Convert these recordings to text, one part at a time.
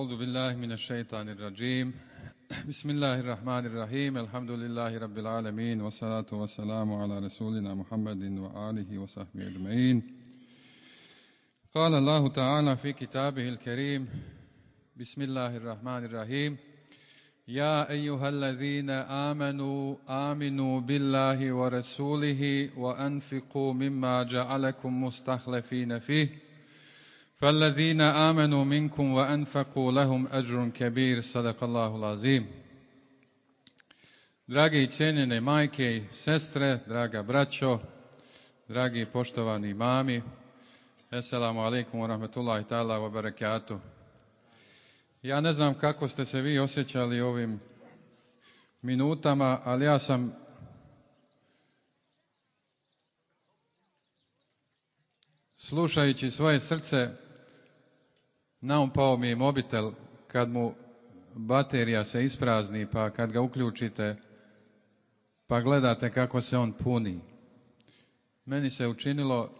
أعوذ بالله من الشيطان الرجيم. بسم الله الرحمن الرحيم. الحمد لله رب العالمين والصلاة والسلام على رسولنا محمد وآله وصحبه أجمعين. قال الله تعالى في كتابه الكريم بسم الله الرحمن الرحيم. يا أيها الذين آمنوا آمنوا بالله ورسوله وأنفقوا مما جعلكم مستخلفين فيه. فالذين آمنوا منكم وأنفقوا لهم أجر كبير صدق الله العظيم Dragi i cijenjene majke i sestre, draga braćo, dragi i poštovani mami, Assalamu alaikum wa rahmatullahi ta'ala wa barakatuh. Ja ne znam kako ste se vi osjećali ovim minutama, ali ja sam slušajući svoje srce naumpao mi je mobitel kad mu baterija se isprazni pa kad ga uključite pa gledate kako se on puni. Meni se učinilo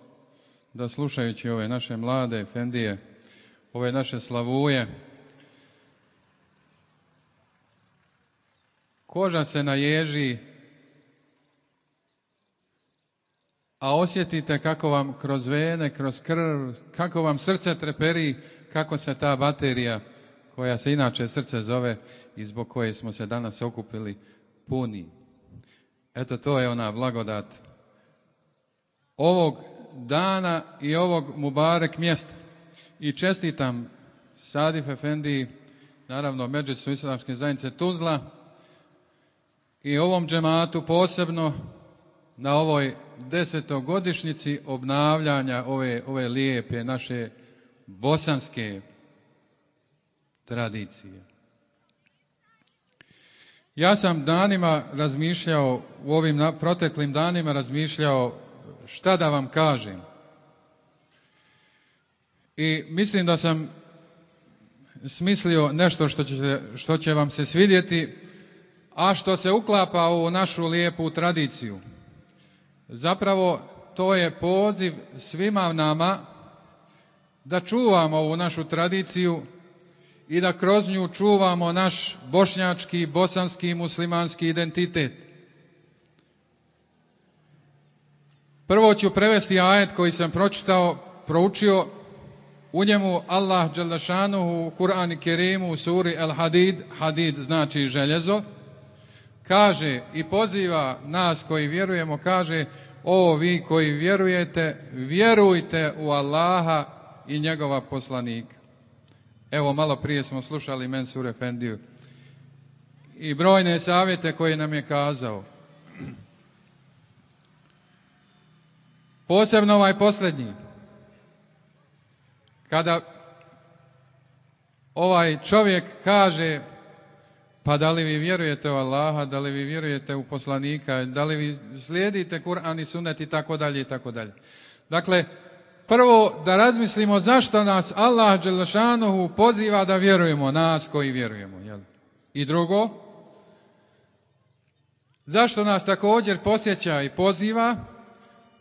da slušajući ove naše mlade fendije, ove naše slavuje, koža se naježi, a osjetite kako vam kroz vene, kroz krv, kako vam srce treperi, kako se ta baterija, koja se inače srce zove i zbog koje smo se danas okupili, puni. Eto, to je ona blagodat ovog dana i ovog Mubarek mjesta. I čestitam Sadif Efendi, naravno Međusu islamske zajednice Tuzla i ovom džematu posebno na ovoj desetogodišnjici obnavljanja ove, ove lijepe naše bosanske tradicije. Ja sam danima razmišljao, u ovim proteklim danima razmišljao šta da vam kažem. I mislim da sam smislio nešto što će, što će vam se svidjeti, a što se uklapa u našu lijepu tradiciju. Zapravo to je poziv svima nama da čuvamo ovu našu tradiciju i da kroz nju čuvamo naš bošnjački, bosanski, muslimanski identitet. Prvo ću prevesti ajet koji sam pročitao, proučio u njemu Allah Đalešanuhu u Kur'an i Kerimu u suri El Hadid, Hadid znači željezo, kaže i poziva nas koji vjerujemo, kaže o vi koji vjerujete, vjerujte u Allaha i njegova poslanika. Evo malo prije smo slušali Mensur Efendiju i brojne savjete koje nam je kazao. Posebno ovaj posljednji. Kada ovaj čovjek kaže pa da li vi vjerujete u Allaha, da li vi vjerujete u poslanika, da li vi slijedite Kur'an i sunet i tako dalje i tako dalje. Dakle, prvo da razmislimo zašto nas Allah Đelešanuhu poziva da vjerujemo, nas koji vjerujemo. Jel? I drugo, zašto nas također posjeća i poziva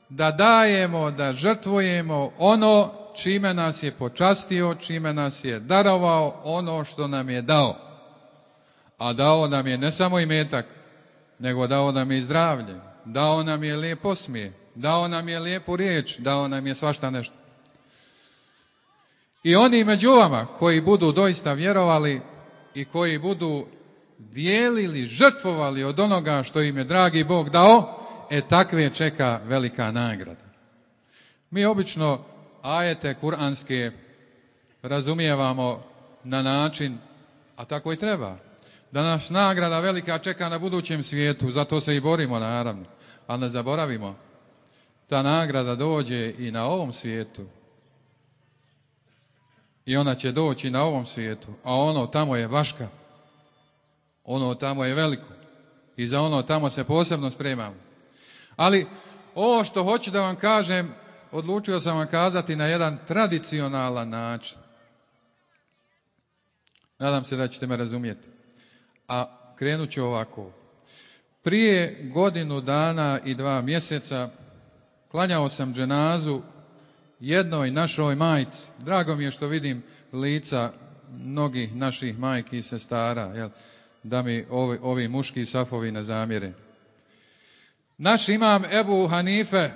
da dajemo, da žrtvujemo ono čime nas je počastio, čime nas je darovao, ono što nam je dao. A dao nam je ne samo imetak, nego dao nam je i zdravlje, dao nam je lijep osmije, dao nam je lijepu riječ, dao nam je svašta nešto. I oni među vama koji budu doista vjerovali i koji budu dijelili, žrtvovali od onoga što im je dragi Bog dao, e takve čeka velika nagrada. Mi obično ajete kuranske razumijevamo na način, a tako i treba, da nas nagrada velika čeka na budućem svijetu, zato se i borimo naravno, ali ne zaboravimo, ta nagrada dođe i na ovom svijetu. I ona će doći na ovom svijetu, a ono tamo je vaška, ono tamo je veliko i za ono tamo se posebno spremamo. Ali ovo što hoću da vam kažem, odlučio sam vam kazati na jedan tradicionalan način. Nadam se da ćete me razumjeti. A krenut ću ovako. Prije godinu dana i dva mjeseca klanjao sam dženazu jednoj našoj majci. Drago mi je što vidim lica mnogih naših majki i sestara, jel, da mi ovi, ovi muški safovi ne zamjere. Naš imam Ebu Hanife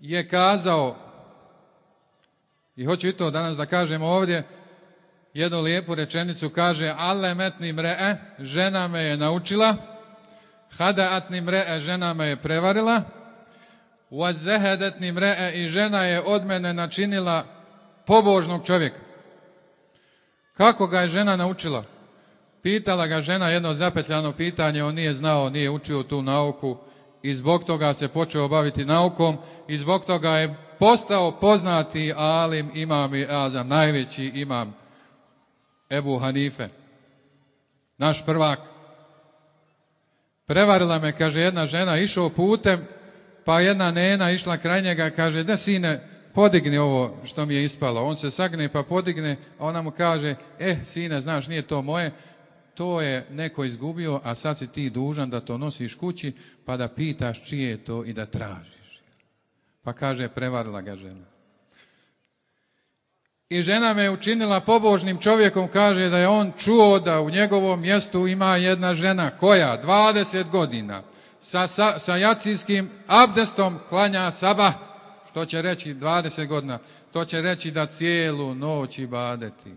je kazao, i hoću i to danas da kažem ovdje, jednu lijepu rečenicu kaže Ale metni mre'e, žena me je naučila, hada atni mre'e, žena me je prevarila, Wazehedetni mre'e i žena je od mene načinila pobožnog čovjeka. Kako ga je žena naučila? Pitala ga žena jedno zapetljano pitanje, on nije znao, nije učio tu nauku i zbog toga se počeo baviti naukom i zbog toga je postao poznati alim imam i azam, najveći imam Ebu Hanife, naš prvak. Prevarila me, kaže jedna žena, išao putem, pa jedna nena išla kraj njega, kaže, da sine, podigni ovo što mi je ispalo. On se sagne pa podigne, a ona mu kaže, eh, sine, znaš, nije to moje, to je neko izgubio, a sad si ti dužan da to nosiš kući, pa da pitaš čije je to i da tražiš. Pa kaže, prevarila ga žena. I žena me učinila pobožnim čovjekom, kaže da je on čuo da u njegovom mjestu ima jedna žena, koja 20 godina sa, sa, sa jacijskim abdestom klanja saba, što će reći 20 godina, to će reći da cijelu noć i badeti.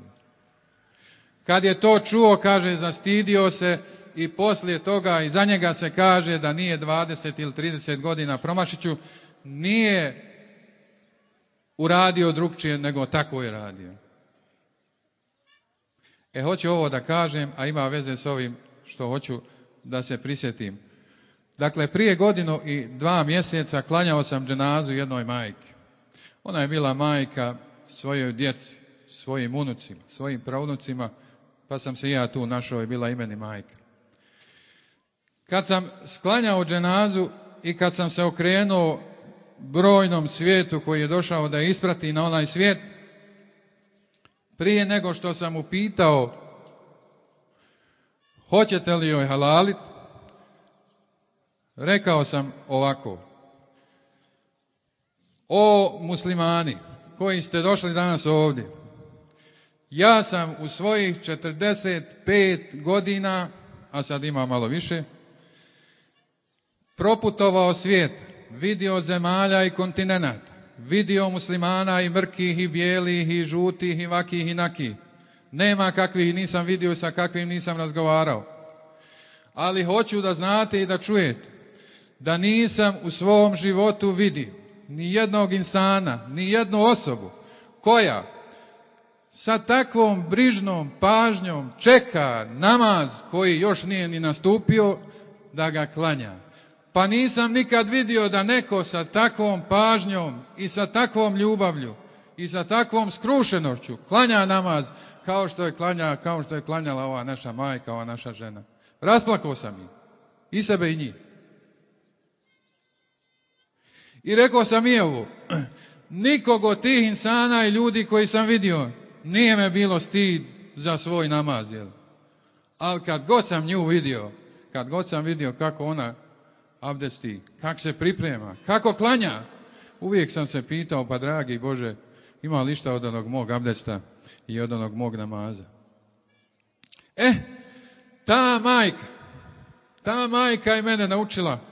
Kad je to čuo, kaže, zastidio se i poslije toga i za njega se kaže da nije 20 ili 30 godina promašiću, nije uradio drugčije nego tako je radio. E, hoću ovo da kažem, a ima veze s ovim što hoću da se prisjetim. Dakle, prije godinu i dva mjeseca klanjao sam dženazu jednoj majki. Ona je bila majka svojoj djeci, svojim unucima, svojim praunucima, pa sam se ja tu našao i bila imeni majka. Kad sam sklanjao dženazu i kad sam se okrenuo brojnom svijetu koji je došao da isprati na onaj svijet, prije nego što sam upitao hoćete li joj halalit, rekao sam ovako. O muslimani koji ste došli danas ovdje, ja sam u svojih 45 godina, a sad ima malo više, proputovao svijet, vidio zemalja i kontinenata, vidio muslimana i mrkih i bijelih i žutih i vakih i nakih. Nema kakvih nisam vidio, sa kakvim nisam razgovarao. Ali hoću da znate i da čujete da nisam u svom životu vidio ni jednog insana, ni jednu osobu koja sa takvom brižnom pažnjom čeka namaz koji još nije ni nastupio da ga klanja. Pa nisam nikad vidio da neko sa takvom pažnjom i sa takvom ljubavlju i sa takvom skrušenošću klanja namaz kao što je klanja, kao što je klanjala ova naša majka, ova naša žena. Rasplakao sam ih. I sebe i njih. I rekao sam i ovo, nikog od tih insana i ljudi koji sam vidio, nije me bilo stid za svoj namaz, jel? Ali kad god sam nju vidio, kad god sam vidio kako ona abdesti, kako se priprema, kako klanja, uvijek sam se pitao, pa dragi Bože, ima li šta od onog mog abdesta i od onog mog namaza? E, ta majka, ta majka je mene naučila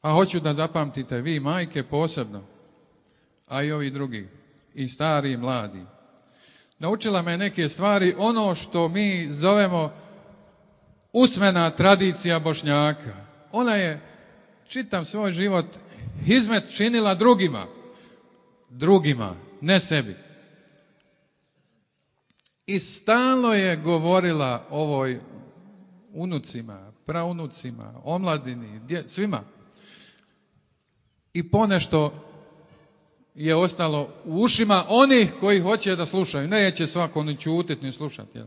a hoću da zapamtite vi, majke posebno, a i ovi drugi, i stari i mladi. Naučila me neke stvari, ono što mi zovemo usmena tradicija Bošnjaka. Ona je čitam svoj život hizmet činila drugima. Drugima, ne sebi. I stalno je govorila ovoj unucima, praunucima, omladini, svima i ponešto je ostalo u ušima onih koji hoće da slušaju. Neće svako ni čutiti ni slušati. Jel?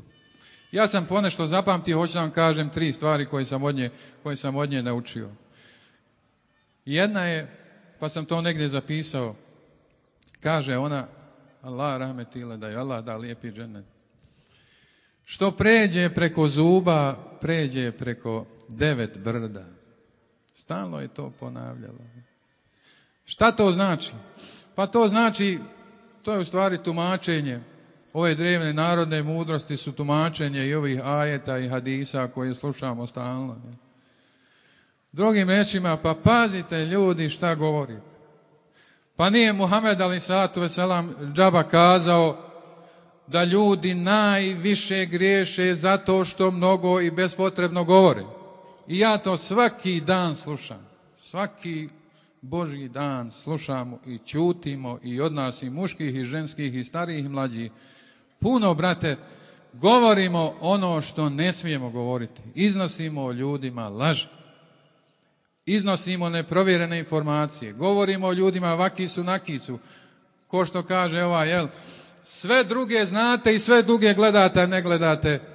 Ja sam ponešto zapamtio, hoću vam kažem tri stvari koje sam od nje, koje sam od nje naučio. Jedna je, pa sam to negdje zapisao, kaže ona, Allah rahmetile da je Allah da lijepi dženet. Što pređe preko zuba, pređe preko devet brda. Stalno je to ponavljalo. Šta to znači? Pa to znači, to je u stvari tumačenje ove drevne narodne mudrosti su tumačenje i ovih ajeta i hadisa koje slušamo stalno. Drugim rečima, pa pazite ljudi šta govorite. Pa nije Muhammed ali sallatu veselam džaba kazao da ljudi najviše griješe zato što mnogo i bespotrebno govore. I ja to svaki dan slušam. Svaki Božji dan slušamo i čutimo i od nas i muških i ženskih i starijih i mlađih. Puno, brate, govorimo ono što ne smijemo govoriti. Iznosimo o ljudima laž. Iznosimo neprovjerene informacije. Govorimo o ljudima vaki su naki su. Ko što kaže ova, jel? Sve druge znate i sve druge gledate, a ne gledate.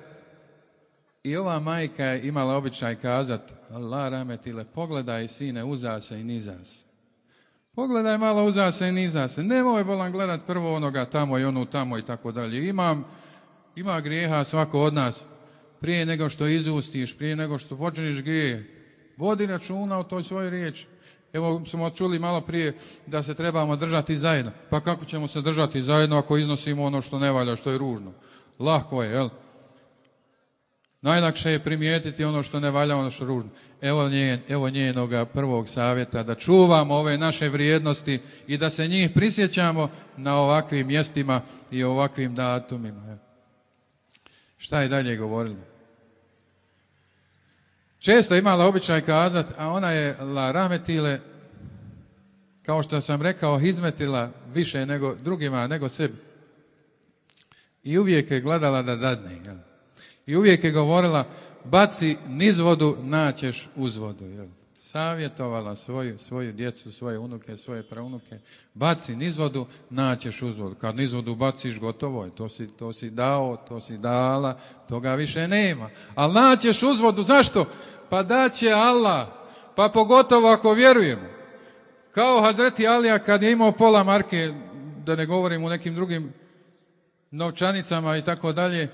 I ova majka je imala običaj kazat, Allah rametile, pogledaj sine, uza se i niza se. Pogledaj malo uza se i niza se. Nemoj bolan gledat prvo onoga tamo i onu tamo i tako dalje. Imam, ima grijeha svako od nas. Prije nego što izustiš, prije nego što počneš grije, vodi računa o toj svojoj riječi. Evo smo čuli malo prije da se trebamo držati zajedno. Pa kako ćemo se držati zajedno ako iznosimo ono što ne valja, što je ružno? Lahko je, jel? Najlakše je primijetiti ono što ne valja, ono što ružno. Evo, njen, evo njenoga prvog savjeta, da čuvamo ove naše vrijednosti i da se njih prisjećamo na ovakvim mjestima i ovakvim datumima. Šta je dalje govorili? Često imala običaj kazati, a ona je la rametile, kao što sam rekao, izmetila više nego drugima, nego sebi. I uvijek je gledala da dadne. Jel? I uvijek je govorila, baci niz vodu, naćeš uz vodu. Jel? Savjetovala svoju, svoju djecu, svoje unuke, svoje praunuke. Baci niz vodu, naćeš uz vodu. Kad niz vodu baciš, gotovo je. To si, to si dao, to si dala, toga više nema. Ali naćeš uz vodu, zašto? Pa daće Allah. Pa pogotovo ako vjerujemo. Kao Hazreti Alija kad je imao pola marke, da ne govorim u nekim drugim novčanicama i tako dalje,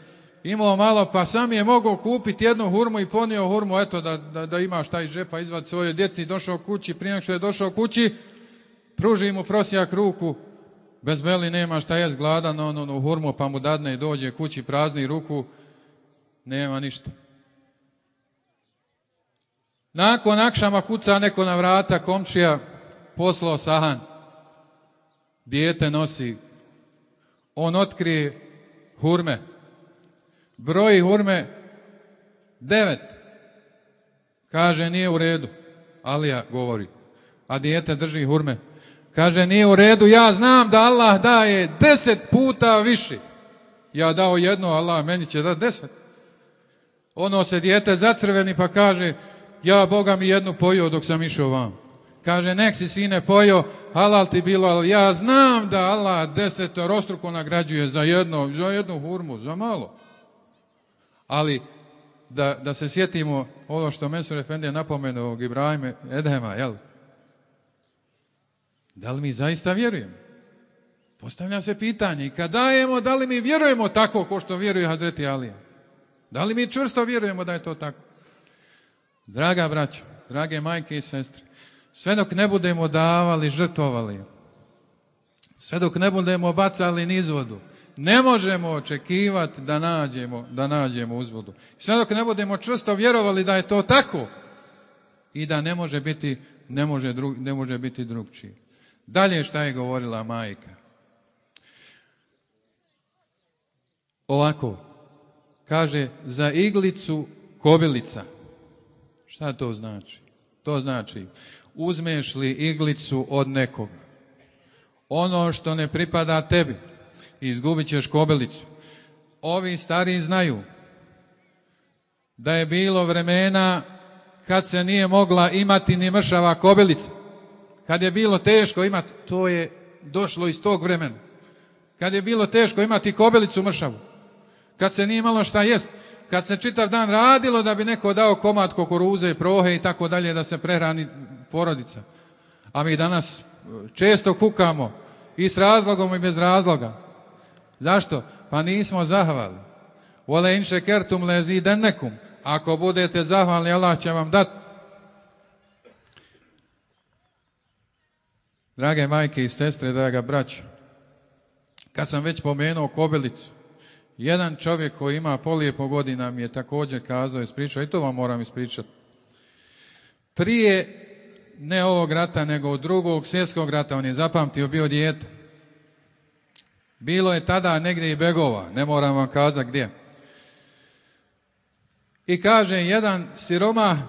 imao malo, pa sam je mogao kupiti jednu hurmu i ponio hurmu, eto, da, da, da ima šta iz džepa izvad svoje djeci, došao kući, prije što je došao kući, pruži mu prosijak ruku, bez beli nema šta jest, gladan, on, u hurmu, pa mu dadne i dođe kući prazni ruku, nema ništa. Nakon akšama kuca neko na vrata, komšija, poslao sahan, dijete nosi, on otkrije hurme, broji hurme devet. Kaže, nije u redu. Alija govori. A dijete drži hurme. Kaže, nije u redu. Ja znam da Allah daje deset puta više. Ja dao jedno, Allah meni će dati deset. Ono se dijete zacrveni pa kaže, ja Boga mi jednu pojio dok sam išao vam. Kaže, nek si sine pojio, halal ti bilo, ali ja znam da Allah deset rostruko nagrađuje za jedno, za jednu hurmu, za malo. Ali da, da se sjetimo ono što Mesur Efendija napomenuo Ibrahime Edhema, jel? Da li mi zaista vjerujemo? Postavlja se pitanje i kad dajemo, da li mi vjerujemo tako ko što vjeruje Hazreti Alija? Da li mi čvrsto vjerujemo da je to tako? Draga braćo, drage majke i sestre, sve dok ne budemo davali, žrtvovali, sve dok ne budemo bacali nizvodu, ne možemo očekivati da nađemo, da nađemo uzvodu. Sve dok ne budemo čvrsto vjerovali da je to tako i da ne može biti, ne može, dru, ne može biti drugčiji. Dalje šta je govorila majka? Ovako, kaže, za iglicu kobilica. Šta to znači? To znači, uzmeš li iglicu od nekoga, ono što ne pripada tebi, izgubit ćeš kobelicu. Ovi stari znaju da je bilo vremena kad se nije mogla imati ni mršava kobelica. Kad je bilo teško imati, to je došlo iz tog vremena. Kad je bilo teško imati kobelicu mršavu. Kad se nije imalo šta jest. Kad se čitav dan radilo da bi neko dao komad kukuruze, prohe i tako dalje da se prehrani porodica. A mi danas često kukamo i s razlogom i bez razloga. Zašto? Pa nismo zahvalni. Vole inše kertum lezi nekum. Ako budete zahvalni, Allah će vam dati. Drage majke i sestre, draga braćo, kad sam već pomenuo kobelicu, Jedan čovjek koji ima polijepo godina mi je također kazao, ispričao, i to vam moram ispričati. Prije ne ovog rata, nego drugog svjetskog rata, on je zapamtio, bio dijete. Bilo je tada negdje i begova, ne moram vam kazati gdje. I kaže, jedan siroma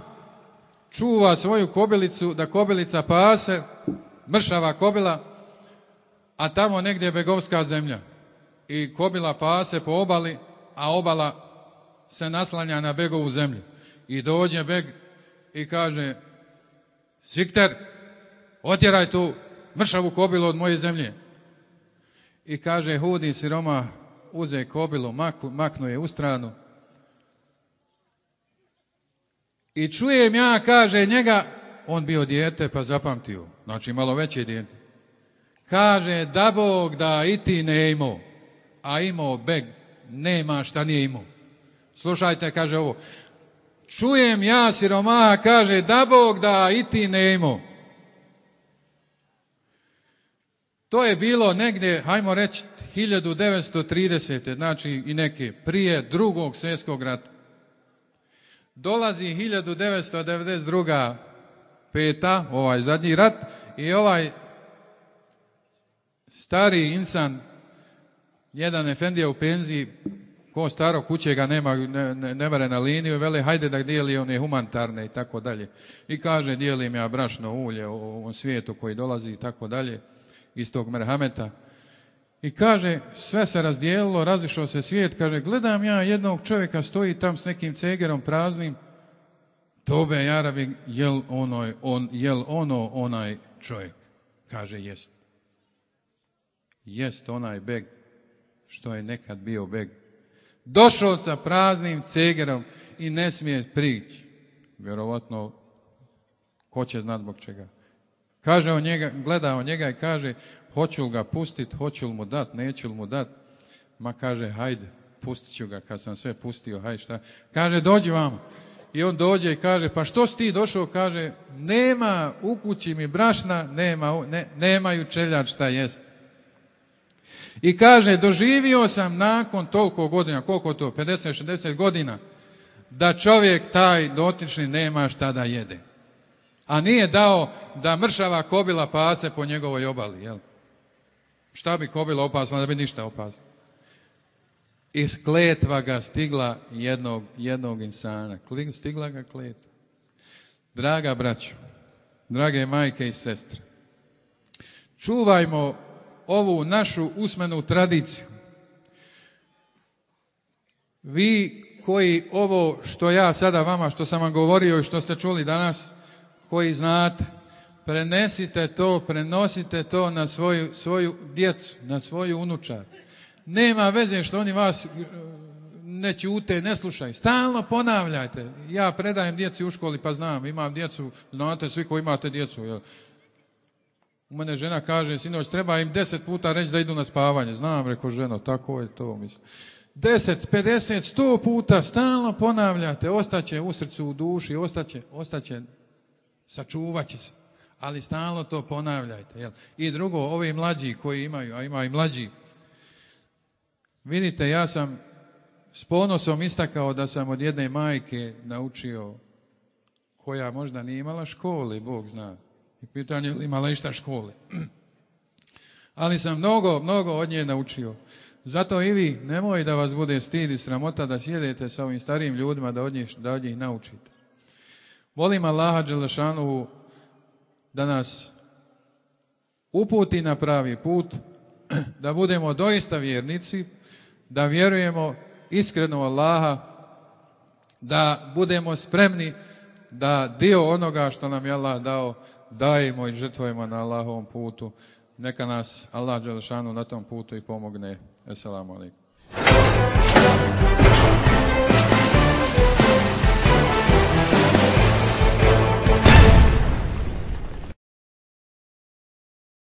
čuva svoju kobilicu, da kobilica pase, mršava kobila, a tamo negdje je begovska zemlja. I kobila pase po obali, a obala se naslanja na begovu zemlju. I dođe beg i kaže, Sikter, otjeraj tu mršavu kobilu od moje zemlje. I kaže, hudi siroma, uze kobilu, maku, maknu je u stranu. I čujem ja, kaže njega, on bio dijete pa zapamtio, znači malo veće dijete. Kaže, da Bog da i ti ne imao, a imao beg, nema šta nije imao. Slušajte, kaže ovo, čujem ja siromaha, kaže, da Bog da i ti ne imao. To je bilo negdje, hajmo reći, 1930. znači i neke prije drugog svjetskog rata. Dolazi 1992. peta, ovaj zadnji rat, i ovaj stari insan, jedan efendija u penziji, ko staro kuće ga nema, ne, ne, ne na liniju, vele hajde da dijeli one humanitarne i tako dalje. I kaže dijelim ja brašno ulje u ovom svijetu koji dolazi i tako dalje iz tog merhameta. I kaže, sve se razdijelilo, razišao se svijet, kaže, gledam ja jednog čovjeka stoji tam s nekim cegerom praznim, tobe jarabi, jel, ono, on, jel ono onaj čovjek? Kaže, jest. Jest onaj beg što je nekad bio beg. Došao sa praznim cegerom i ne smije prići. Vjerovatno, ko će znat zbog čega. Kaže on njega, gleda on njega i kaže, hoću li ga pustit, hoću li mu dat, neću li mu dat. Ma kaže, hajde, pustit ću ga kad sam sve pustio, hajde šta. Kaže, dođi vamo. I on dođe i kaže, pa što si ti došao? Kaže, nema u kući mi brašna, nema, ne, nemaju čeljač šta jest. I kaže, doživio sam nakon toliko godina, koliko to, 50-60 godina, da čovjek taj dotični nema šta da jede. A nije dao da mršava kobila pase po njegovoj obali, jel? Šta bi kobila opasna, da bi ništa opasno. I kletva ga stigla jednog, jednog insana. Stigla ga kletva. Draga braćo, drage majke i sestre, čuvajmo ovu našu usmenu tradiciju. Vi koji ovo što ja sada vama, što sam vam govorio i što ste čuli danas, koji znate, prenesite to, prenosite to na svoju, svoju djecu, na svoju unučar. Nema veze što oni vas ne ćute, ne slušaj. Stalno ponavljajte. Ja predajem djeci u školi pa znam, imam djecu, znate svi koji imate djecu. Jel? U mene žena kaže, sinoć, treba im deset puta reći da idu na spavanje. Znam, reko ženo, tako je to, mislim. Deset, pedeset, sto puta stalno ponavljate, ostaće u srcu, u duši, ostaće, ostaće, sačuvat će se. Ali stalno to ponavljajte. Jel? I drugo, ovi mlađi koji imaju, a ima i mlađi, vidite, ja sam s ponosom istakao da sam od jedne majke naučio koja možda nije imala škole, Bog zna. I pitanje je imala išta škole. Ali sam mnogo, mnogo od nje naučio. Zato i vi nemoj da vas bude stid i sramota da sjedete sa ovim starijim ljudima da od njih, da od njih naučite. Volim Allaha Đelešanuhu da nas uputi na pravi put, da budemo doista vjernici, da vjerujemo iskreno Allaha, da budemo spremni da dio onoga što nam je Allah dao dajemo i žrtvujemo na Allahovom putu. Neka nas Allah Đelešanu na tom putu i pomogne. Assalamu alaikum.